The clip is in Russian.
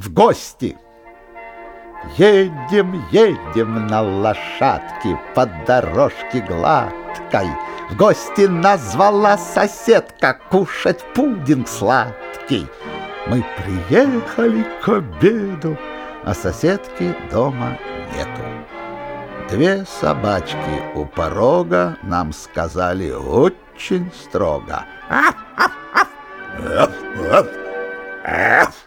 в гости. Едем, едем на лошадке по дорожке гладкой. В гости назвала соседка кушать пудинг сладкий. Мы приехали к обеду, а соседки дома нету. Две собачки у порога нам сказали очень строго. «Аф, аф, аф! Аф, аф! Аф!»